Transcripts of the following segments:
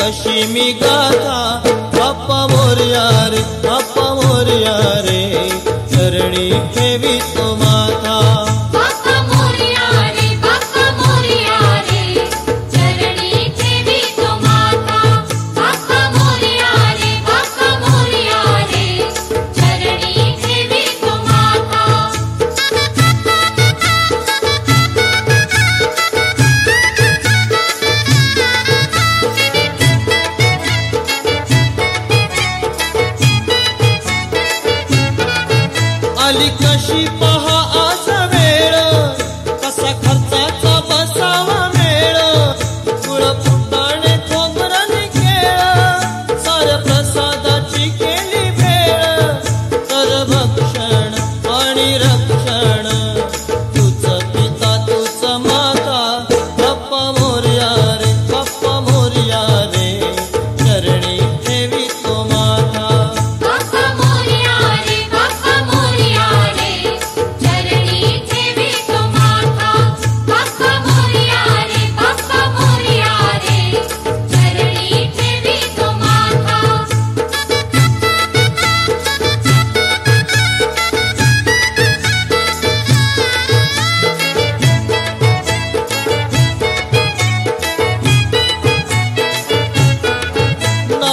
कशी मी गाथा बाप्पा मोर्या रे बाप्पा मोर्या रे चरणी ठेवी तो आली कशी पहा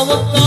Allah